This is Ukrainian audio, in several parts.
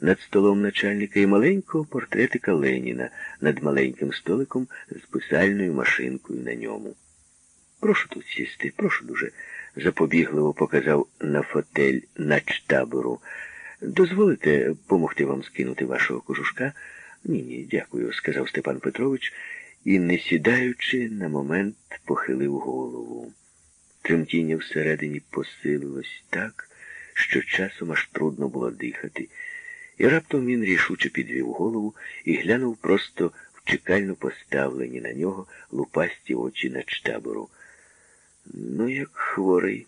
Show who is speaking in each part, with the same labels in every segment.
Speaker 1: над столом начальника і маленького портретика Леніна над маленьким столиком з писальною машинкою на ньому. Прошу тут сісти, прошу дуже, запобігливо показав на фотель начтабору. Дозволите помогти вам скинути вашого кожушка? Ні, ні, дякую, сказав Степан Петрович і, не сідаючи, на момент похилив голову. Тремтіння всередині посилилось так, що часом аж трудно було дихати. І раптом він рішуче підвів голову і глянув просто в чекально поставлені на нього лупасті очі над штабору. Ну, як хворий,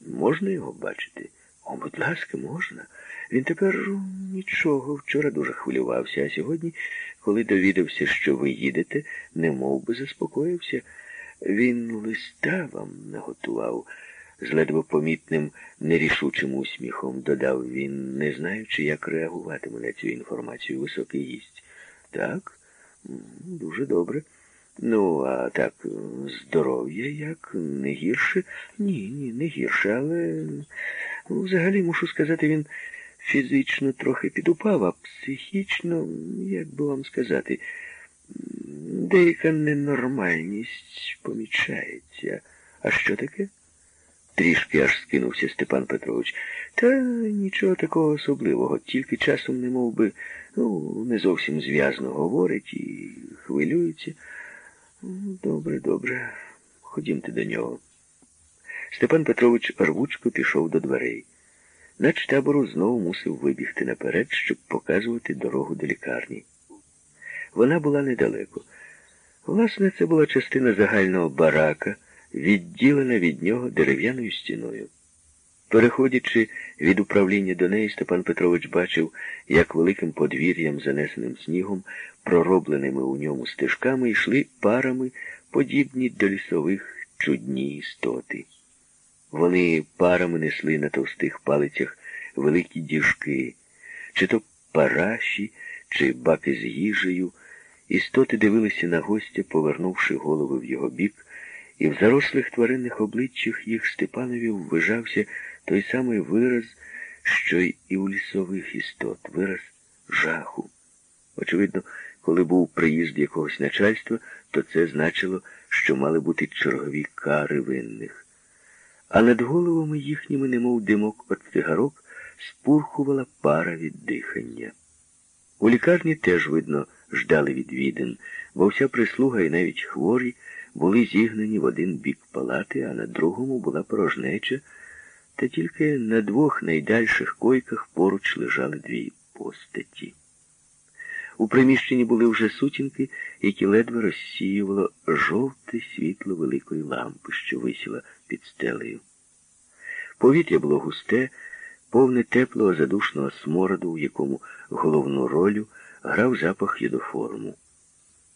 Speaker 1: можна його бачити? О, будь ласка, можна. Він тепер нічого. Вчора дуже хвилювався, а сьогодні, коли довідався, що ви їдете, не би заспокоївся. Він листа вам наготував, з ледве помітним, нерішучим усміхом додав він, не знаючи, як реагуватиме на цю інформацію високий гість. Так, дуже добре. Ну, а так, здоров'я як не гірше? Ні, ні, не гірше, але взагалі мушу сказати, він фізично трохи підупав, а психічно, як би вам сказати, деяка ненормальність помічається. А що таке? Трішки аж скинувся Степан Петрович. Та нічого такого особливого, тільки часом не мов би, ну, не зовсім зв'язно говорить і хвилюється. Добре, добре. Ходімте до нього. Степан Петрович рвучко пішов до дверей. Нач табору знову мусив вибігти наперед, щоб показувати дорогу до лікарні. Вона була недалеко. Власне, це була частина загального барака, відділена від нього дерев'яною стіною. Переходячи від управління до неї, Степан Петрович бачив, як великим подвір'ям, занесеним снігом, проробленими у ньому стежками, йшли парами, подібні до лісових чудні істоти. Вони парами несли на товстих палицях великі діжки, чи то параші, чи баки з їжею. Істоти дивилися на гостя, повернувши голови в його бік, і в зарослих тваринних обличчях їх Степанові ввижався той самий вираз, що й і у лісових істот, вираз жаху. Очевидно, коли був приїзд якогось начальства, то це значило, що мали бути чергові кари винних. А над головами їхніми, немов димок від цигарок, спурхувала пара від дихання. У лікарні теж, видно, ждали відвідин, бо вся прислуга і навіть хворі були зігнані в один бік палати, а на другому була порожнеча, та тільки на двох найдальших койках поруч лежали дві постаті. У приміщенні були вже сутінки, які ледве розсіювало жовте світло великої лампи, що висіла під стелею. Повітря було густе, повне теплого задушного смороду, в якому головну роль грав запах єдоформу.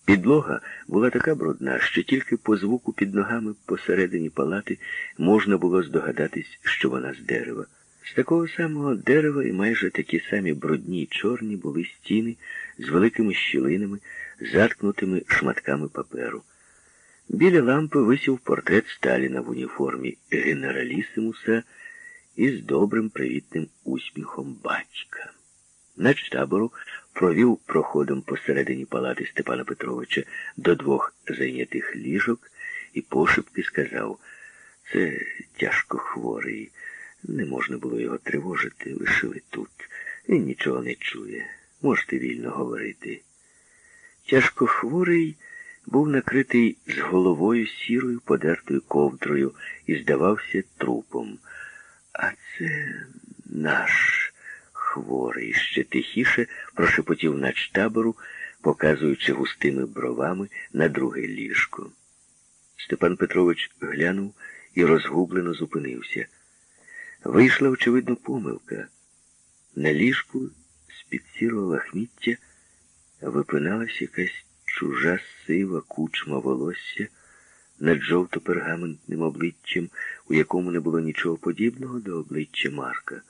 Speaker 1: Підлога була така брудна, що тільки по звуку під ногами посередині палати можна було здогадатись, що вона з дерева. З такого самого дерева і майже такі самі брудні й чорні були стіни з великими щілинами, заткнутими шматками паперу. Біля лампи висів портрет Сталіна в уніформі генералісимуса із добрим привітним усміхом батька. Начтабору провів проходом посередині палати Степана Петровича до двох зайнятих ліжок і пошепки сказав, це тяжко хворий. Не можна було його тривожити, лишили тут. Він нічого не чує. Можете вільно говорити. Тяжко хворий був накритий з головою сірою подертою ковдрою і здавався трупом. А це наш хворий, ще тихіше прошепотів начтабору, показуючи густими бровами на друге ліжко. Степан Петрович глянув і розгублено зупинився. Вийшла, очевидно, помилка. На ліжку з-під сірого лахміття випиналась якась чужа сива кучма волосся над жовто-пергаментним обличчям, у якому не було нічого подібного до обличчя Марка.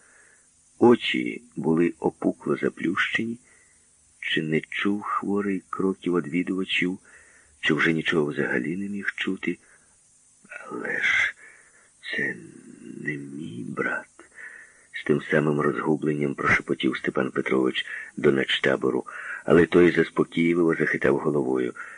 Speaker 1: Очі були опукло заплющені, чи не чув хворий кроків одвідувачів, чи вже нічого взагалі не міг чути. Але ж це не мій брат, з тим самим розгубленням прошепотів Степан Петрович до начтабору, але той заспокійливо захитав головою.